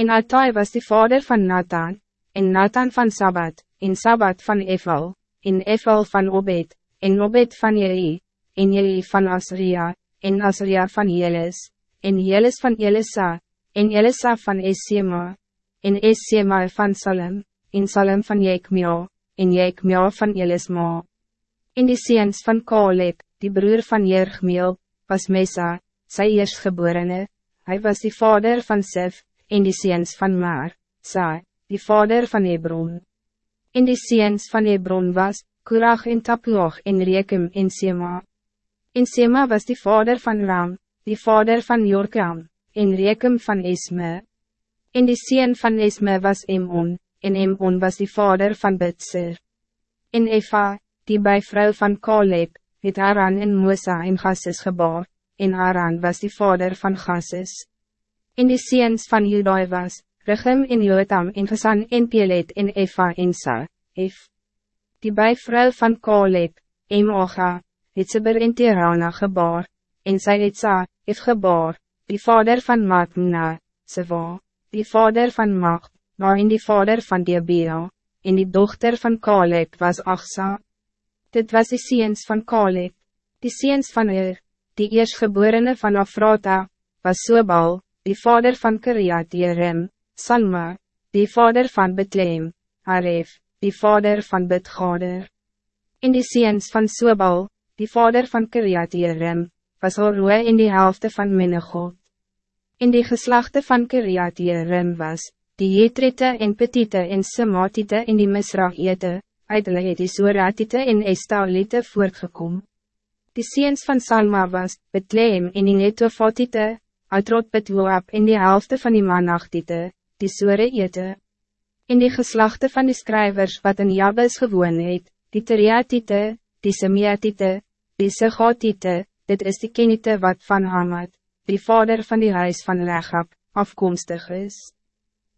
En Atai was de vader van Nathan, en Nathan van Sabbat, en Sabbat van Eval, en Eval van Obed, en Obed van Jeri, en Jeri van Asria, en Asria van Jelis, en Jelis van Elisa, en Elisa van Esema, en Esema van Salem, en Salem van Jekmio, en Jekmio van Elisma. En die seens van Kaleb, die broer van Jergmeel, was Mesa, sy eerstgeborene, hij was die vader van Sef, en die seens van Maar, Sa, die vader van Hebron. En die seens van Hebron was, Kurach en Tapuach en Rekem en Sema. En Sema was die vader van Ram, die vader van Jorkam, en Rekem van Esme. En die seen van Esme was Emon, en Emon was die vader van Bitser. En Efa, die bij vrouw van Kaleb, het Aran en Mosa en Gassis gebaar, en Aran was die vader van Gassis. En die seens van Judai was, Rechem en Jotam en Gesan en Pelet en Efa en Sa, Ef. Die bij vrouw van Kaleb, Emoga, het Seber en Tirana gebaar, en sy het Sa, Ef gebaar, die vader van Matna, Sewa, die vader van Mag, maar in die vader van Debea, en die dochter van Kaleb was Achsa. Dit was die seens van Kaleb, die seens van Er, die eerstgeborene van Afrata, was Sobal, die vader van Kiriat Jerem, Salma, die vader van Betleem, Aref, die vader van Betgader. In die seens van Sobal, die vader van Kiriat Jerem, was Horwe in die helft van Menegod. In die geslachten van Kiriat Jerem was, die Jetrite en Petite en Sematite in die Misraïte, uit hulle het die Soratite en Estalite voortgekom. Die seens van Salma was, Betleem en die Netofatite, Atrot Betwoab en die helft van die Manachtite, die Soreete. In die geslachten van die schrijvers wat in Jabes gewoon het, die Teriatite, die Semiatite, die Segatite, dit is die Kenite wat van Hamad, die vader van die huis van Rechab, afkomstig is.